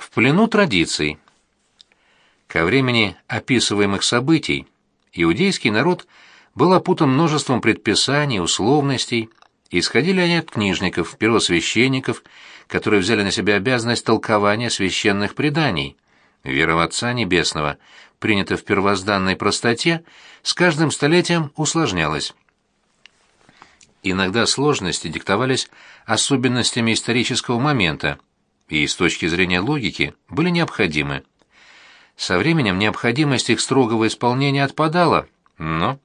В плену традиций. Ко времени описываемых событий иудейский народ был опутан множеством предписаний, условностей, исходили они от книжников, первосвященников, которые взяли на себя обязанность толкования священных преданий. Вера в Отца Небесного, принята в первозданной простоте, с каждым столетием усложнялась. Иногда сложности диктовались особенностями исторического момента, и с точки зрения логики были необходимы. Со временем необходимость их строгого исполнения отпадала, но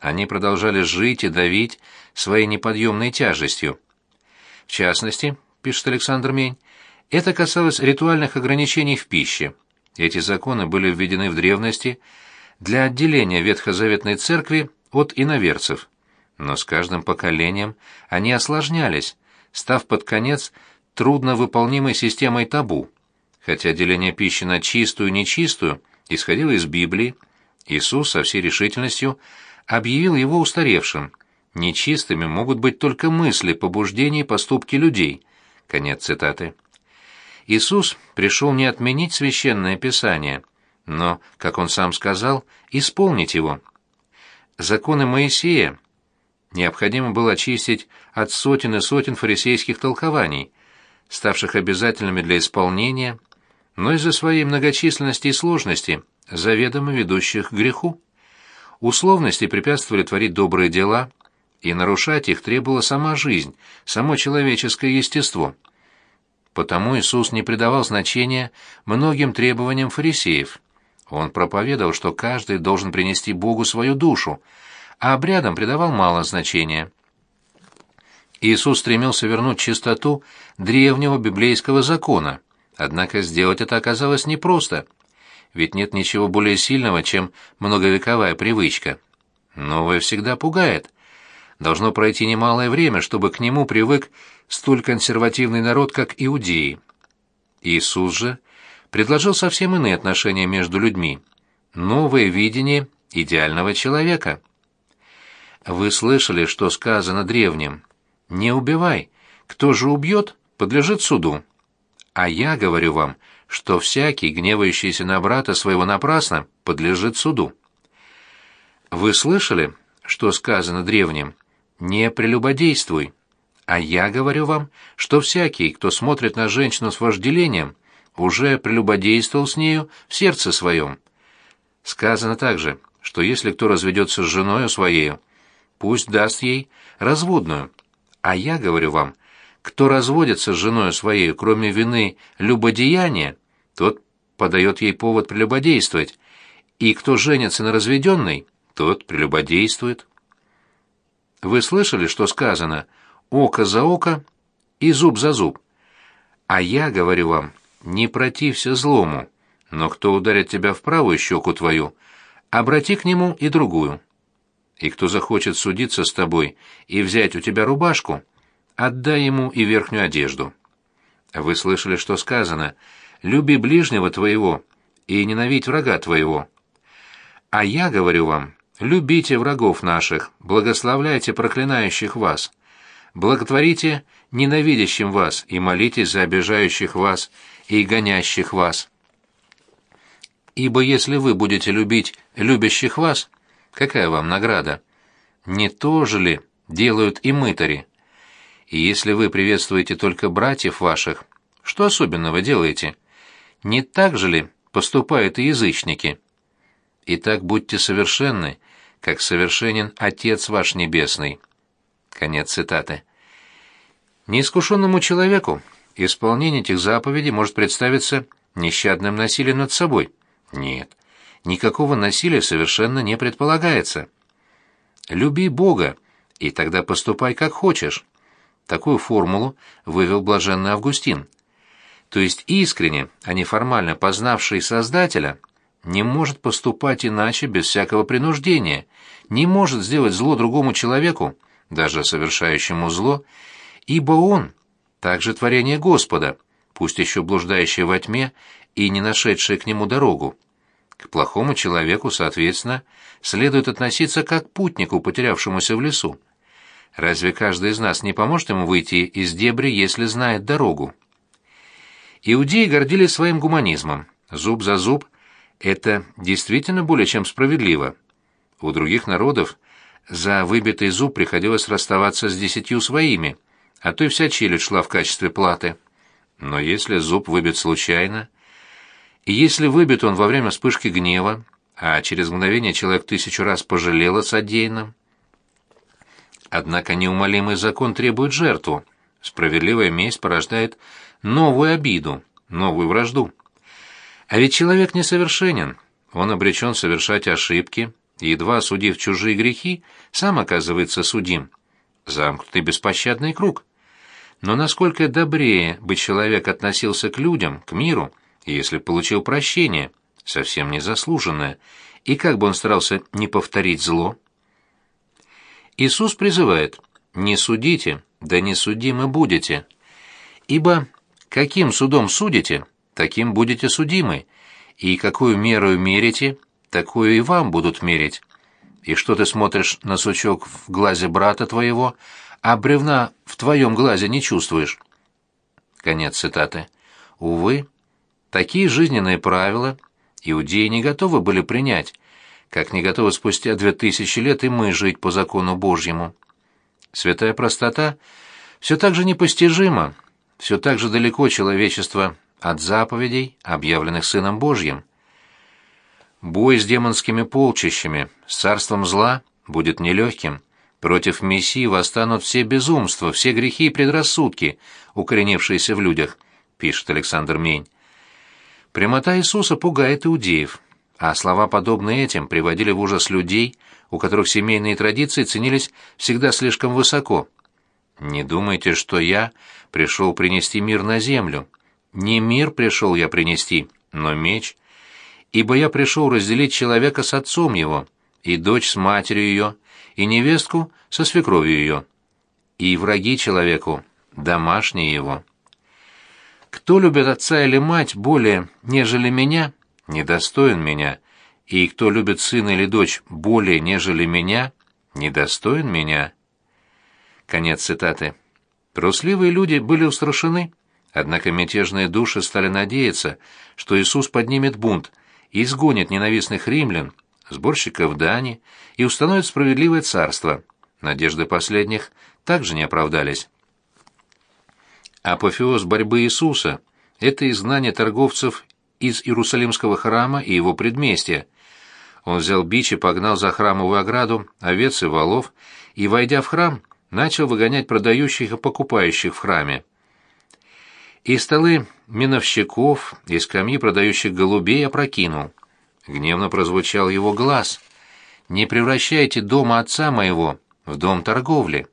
они продолжали жить и давить своей неподъемной тяжестью. В частности, пишет Александр Мень, это касалось ритуальных ограничений в пище. Эти законы были введены в древности для отделения ветхозаветной церкви от иноверцев. Но с каждым поколением они осложнялись, став под конец трудновыполнимой системой табу. Хотя деление пищи на чистую и нечистую исходило из Библии, Иисус со всей решительностью объявил его устаревшим. Нечистыми могут быть только мысли, побуждения и поступки людей. Конец цитаты. Иисус пришел не отменить священное писание, но, как он сам сказал, исполнить его. Законы Моисея необходимо было очистить от сотен и сотен фарисейских толкований, ставших обязательными для исполнения, но из-за своей многочисленности и сложности, заведомо ведущих к греху. Условности препятствовали творить добрые дела, и нарушать их требовала сама жизнь, само человеческое естество. Потому Иисус не придавал значения многим требованиям фарисеев. Он проповедовал, что каждый должен принести Богу свою душу, а обрядам придавал мало значения. Иисус стремился вернуть чистоту древнего библейского закона, однако сделать это оказалось непросто, ведь нет ничего более сильного, чем многовековая привычка. Новое всегда пугает. Должно пройти немалое время, чтобы к нему привык столь консервативный народ, как иудеи. Иисус же предложил совсем иные отношения между людьми, новое видение идеального человека. Вы слышали, что сказано древним? Не убивай. Кто же убьет, подлежит суду. А я говорю вам, что всякий, гневающийся на брата своего напрасно, подлежит суду. Вы слышали, что сказано древним? Не прелюбодействуй. А я говорю вам, что всякий, кто смотрит на женщину с вожделением, уже прелюбодействовал с нею в сердце своем. Сказано также, что если кто разведется с женою своею, пусть даст ей разводную. А я говорю вам, кто разводится с женой своей, кроме вины любодеяния, тот подает ей повод прелюбодействовать, и кто женится на разведенной, тот прелюбодействует. Вы слышали, что сказано «око за око и зуб за зуб»? А я говорю вам, не протився злому, но кто ударит тебя в правую щеку твою, обрати к нему и другую и кто захочет судиться с тобой и взять у тебя рубашку, отдай ему и верхнюю одежду. Вы слышали, что сказано «люби ближнего твоего и ненавидь врага твоего». А я говорю вам, любите врагов наших, благословляйте проклинающих вас, благотворите ненавидящим вас и молитесь за обижающих вас и гонящих вас. Ибо если вы будете любить любящих вас, Какая вам награда? Не то же ли делают и мытари? И если вы приветствуете только братьев ваших, что особенного делаете? Не так же ли поступают и язычники? Итак, будьте совершенны, как совершенен Отец ваш Небесный. Конец цитаты. Неискушенному человеку исполнение этих заповедей может представиться нещадным насилием над собой. Нет никакого насилия совершенно не предполагается. Люби Бога, и тогда поступай как хочешь. Такую формулу вывел блаженный Августин. То есть искренне, а не формально познавший Создателя, не может поступать иначе без всякого принуждения, не может сделать зло другому человеку, даже совершающему зло, ибо он также творение Господа, пусть еще блуждающее во тьме и не нашедшее к нему дорогу. К плохому человеку, соответственно, следует относиться как к путнику, потерявшемуся в лесу. Разве каждый из нас не поможет ему выйти из дебри, если знает дорогу? Иудеи гордились своим гуманизмом. Зуб за зуб — это действительно более чем справедливо. У других народов за выбитый зуб приходилось расставаться с десятью своими, а то и вся челюсть шла в качестве платы. Но если зуб выбит случайно, и если выбит он во время вспышки гнева, а через мгновение человек тысячу раз пожалел о содеянном, Однако неумолимый закон требует жертву. Справедливая месть порождает новую обиду, новую вражду. А ведь человек несовершенен. Он обречен совершать ошибки, и, едва осудив чужие грехи, сам оказывается судим. Замкнутый беспощадный круг. Но насколько добрее бы человек относился к людям, к миру, если получил прощение, совсем незаслуженное, и как бы он старался не повторить зло? Иисус призывает «Не судите, да не судимы будете». Ибо каким судом судите, таким будете судимы, и какую меру мерите, такую и вам будут мерить. И что ты смотришь на сучок в глазе брата твоего, а бревна в твоем глазе не чувствуешь? Конец цитаты. Увы, такие жизненные правила иудеи не готовы были принять, как не готовы спустя две тысячи лет и мы жить по закону Божьему. Святая простота все так же непостижима, все так же далеко человечество от заповедей, объявленных Сыном Божьим. Бой с демонскими полчищами, с царством зла будет нелегким. Против Мессии восстанут все безумства, все грехи и предрассудки, укоренившиеся в людях, пишет Александр Мень. Прямота Иисуса пугает иудеев а слова, подобные этим, приводили в ужас людей, у которых семейные традиции ценились всегда слишком высоко. «Не думайте, что я пришел принести мир на землю. Не мир пришел я принести, но меч. Ибо я пришел разделить человека с отцом его, и дочь с матерью ее, и невестку со свекровью ее, и враги человеку, домашние его. Кто любит отца или мать более, нежели меня, недостоин меня, и кто любит сына или дочь более, нежели меня, недостоин меня. Конец цитаты. Трусливые люди были устрашены, однако мятежные души стали надеяться, что Иисус поднимет бунт и изгонит ненавистных римлян, сборщиков дани и установит справедливое царство. Надежды последних также не оправдались. Апофеоз борьбы Иисуса – это изгнание торговцев из Иерусалимского храма и его предместья. Он взял бич и погнал за храмовую ограду овец и волов, и, войдя в храм, начал выгонять продающих и покупающих в храме. И столы миновщиков, и скамьи продающих голубей опрокинул. Гневно прозвучал его глаз. «Не превращайте дома отца моего в дом торговли».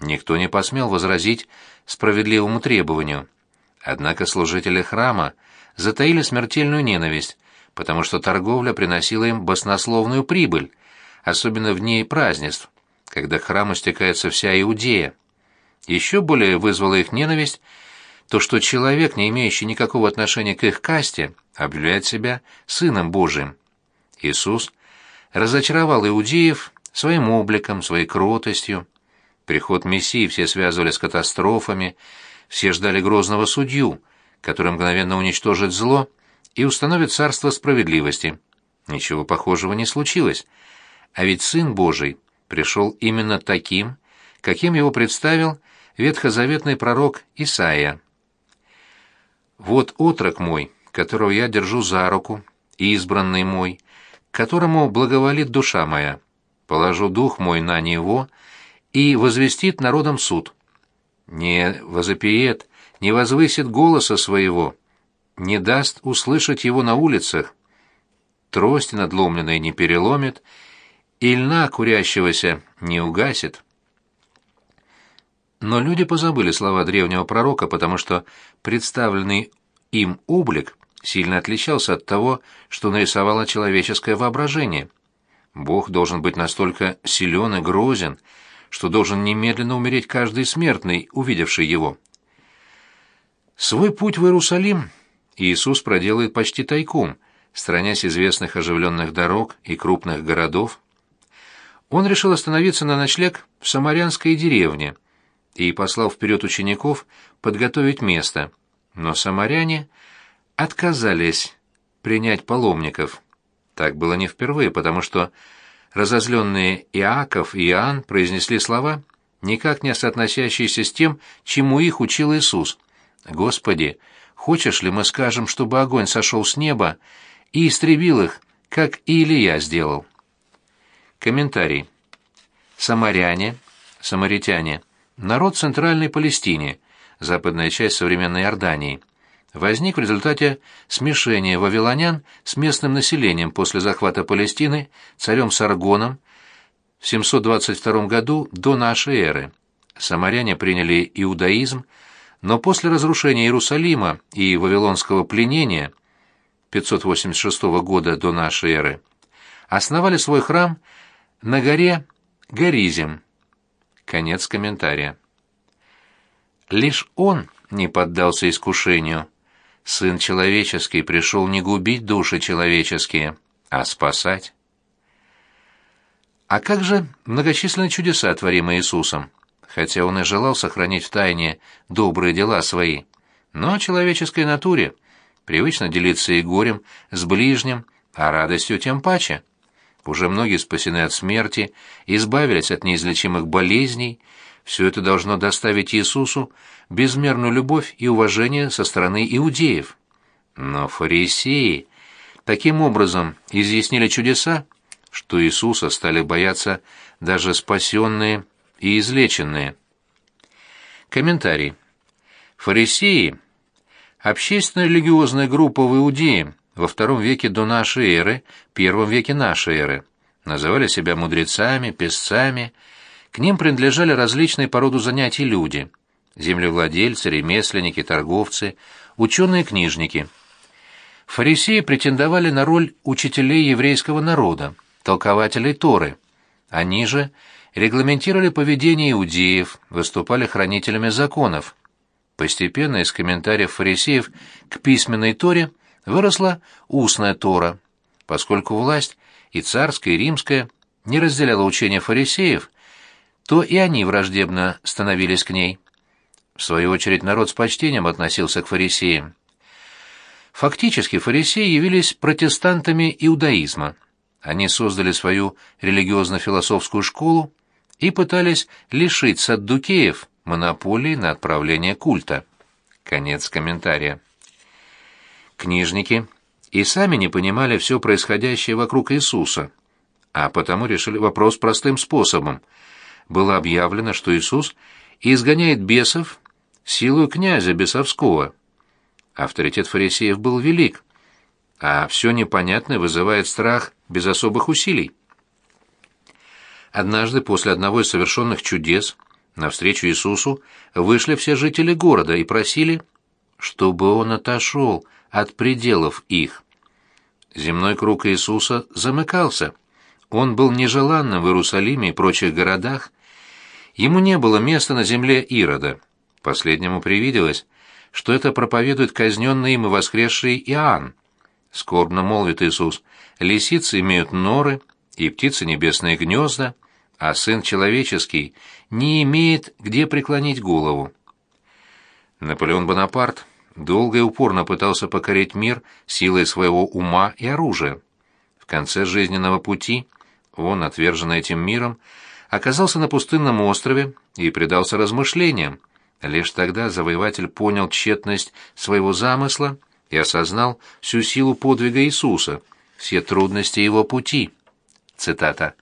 Никто не посмел возразить справедливому требованию. Однако служители храма затаили смертельную ненависть, потому что торговля приносила им баснословную прибыль, особенно в дни празднеств, когда к храму стекается вся Иудея. Еще более вызвала их ненависть то, что человек, не имеющий никакого отношения к их касте, объявляет себя Сыном Божиим. Иисус разочаровал иудеев своим обликом, своей кротостью. Приход Мессии все связывали с катастрофами, все ждали грозного судью, который мгновенно уничтожит зло и установит царство справедливости. Ничего похожего не случилось. А ведь Сын Божий пришел именно таким, каким его представил ветхозаветный пророк Исаия. «Вот отрок мой, которого я держу за руку, избранный мой, которому благоволит душа моя. Положу дух мой на него и возвестит народом суд. Не возопиет, не возвысит голоса своего, не даст услышать его на улицах, трости надломленной не переломит, и льна курящегося не угасит. Но люди позабыли слова древнего пророка, потому что представленный им облик сильно отличался от того, что нарисовало человеческое воображение. Бог должен быть настолько силен и грозен, что должен немедленно умереть каждый смертный, увидевший его. Свой путь в Иерусалим Иисус проделает почти тайком, сторонясь известных оживленных дорог и крупных городов. Он решил остановиться на ночлег в самарянской деревне и послал вперед учеников подготовить место. но самаряне отказались принять паломников. Так было не впервые, потому что разозленные Иаков и Иоанн произнесли слова, никак не соотносящиеся с тем, чему их учил Иисус. «Господи, хочешь ли мы скажем, чтобы огонь сошел с неба и истребил их, как и Илья сделал?» Комментарий. Самаряне, самаритяне, народ Центральной Палестине, западная часть современной Иордании, возник в результате смешения вавилонян с местным населением после захвата Палестины царем Саргоном в 722 году до нашей эры. Самаряне приняли иудаизм, но после разрушения Иерусалима и вавилонского пленения 586 года до нашей эры основали свой храм на горе Горизим. Конец комментария. Лишь он не поддался искушению. Сын человеческий пришел не губить души человеческие, а спасать. А как же многочисленные чудеса, творимые Иисусом? Хотя он и желал сохранить в тайне добрые дела свои, но человеческой натуре привычно делиться и горем с ближним, а радостью тем паче. Уже многие спасены от смерти, избавились от неизлечимых болезней. Все это должно доставить Иисусу безмерную любовь и уважение со стороны иудеев. Но фарисеи таким образом изъяснили чудеса, что Иисуса стали бояться даже спасенные и излеченные. Комментарий. Фарисеи – общественная религиозная группа в Иудее, во втором веке до нашей эры, первом веке нашей эры. Называли себя мудрецами, песцами. К ним принадлежали различные по роду занятий люди – землевладельцы, ремесленники, торговцы, ученые-книжники. Фарисеи претендовали на роль учителей еврейского народа, толкователей Торы. Они же регламентировали поведение иудеев, выступали хранителями законов. Постепенно из комментариев фарисеев к письменной Торе – выросла устная Тора, поскольку власть и царская, и римская не разделяла учения фарисеев, то и они враждебно становились к ней. В свою очередь народ с почтением относился к фарисеям. Фактически фарисеи явились протестантами иудаизма. Они создали свою религиозно-философскую школу и пытались лишить саддукеев монополии на отправление культа. Конец комментария. Книжники и сами не понимали все происходящее вокруг Иисуса, а потому решили вопрос простым способом. Было объявлено, что Иисус изгоняет бесов силой князя бесовского. Авторитет фарисеев был велик, а все непонятное вызывает страх без особых усилий. Однажды после одного из совершенных чудес навстречу Иисусу вышли все жители города и просили, чтобы он отошел от пределов их. Земной круг Иисуса замыкался. Он был нежеланным в Иерусалиме и прочих городах. Ему не было места на земле Ирода. Последнему привиделось, что это проповедует казненный им и воскресший Иоанн. Скорбно молвит Иисус, лисицы имеют норы, и птицы небесные гнезда, а Сын Человеческий не имеет где преклонить голову. Наполеон Бонапарт долго и упорно пытался покорить мир силой своего ума и оружия. В конце жизненного пути он, отверженный этим миром, оказался на пустынном острове и предался размышлениям. Лишь тогда завоеватель понял тщетность своего замысла и осознал всю силу подвига Иисуса, все трудности его пути. Цитата.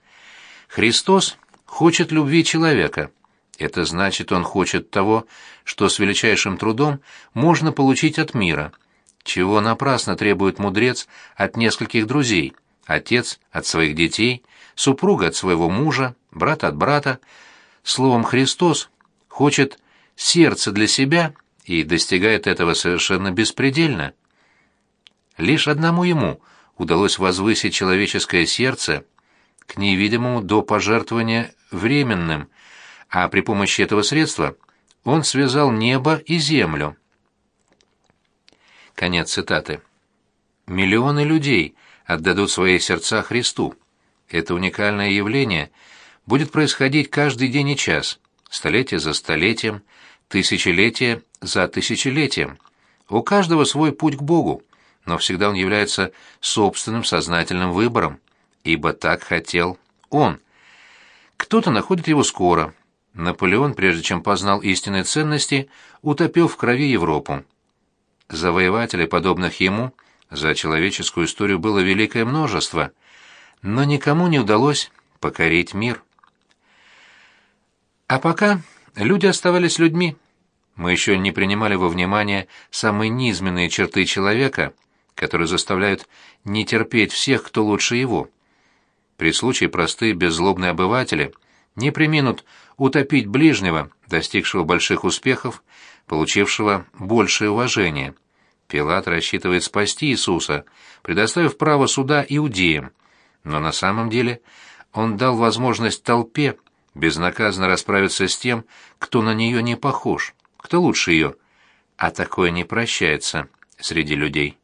«Христос хочет любви человека, это значит, он хочет того, что с величайшим трудом можно получить от мира, чего напрасно требует мудрец от нескольких друзей, отец от своих детей, супруга от своего мужа, брат от брата. Словом, Христос хочет сердце для себя и достигает этого совершенно беспредельно. Лишь одному ему удалось возвысить человеческое сердце к невидимому до пожертвования временным – а при помощи этого средства он связал небо и землю. Конец цитаты. Миллионы людей отдадут свои сердца Христу. Это уникальное явление будет происходить каждый день и час, столетие за столетием, тысячелетие за тысячелетием. У каждого свой путь к Богу, но всегда он является собственным сознательным выбором, ибо так хотел он. Кто-то находит его скоро. Наполеон, прежде чем познал истинные ценности, утопил в крови Европу. Завоевателей, подобных ему, за человеческую историю было великое множество, но никому не удалось покорить мир. А пока люди оставались людьми. Мы еще не принимали во внимание самые низменные черты человека, которые заставляют не терпеть всех, кто лучше его. При случае простые беззлобные обыватели не приминут утопить ближнего, достигшего больших успехов, получившего большее уважение. Пилат рассчитывает спасти Иисуса, предоставив право суда иудеям, но на самом деле он дал возможность толпе безнаказанно расправиться с тем, кто на нее не похож, кто лучше ее, а такое не прощается среди людей.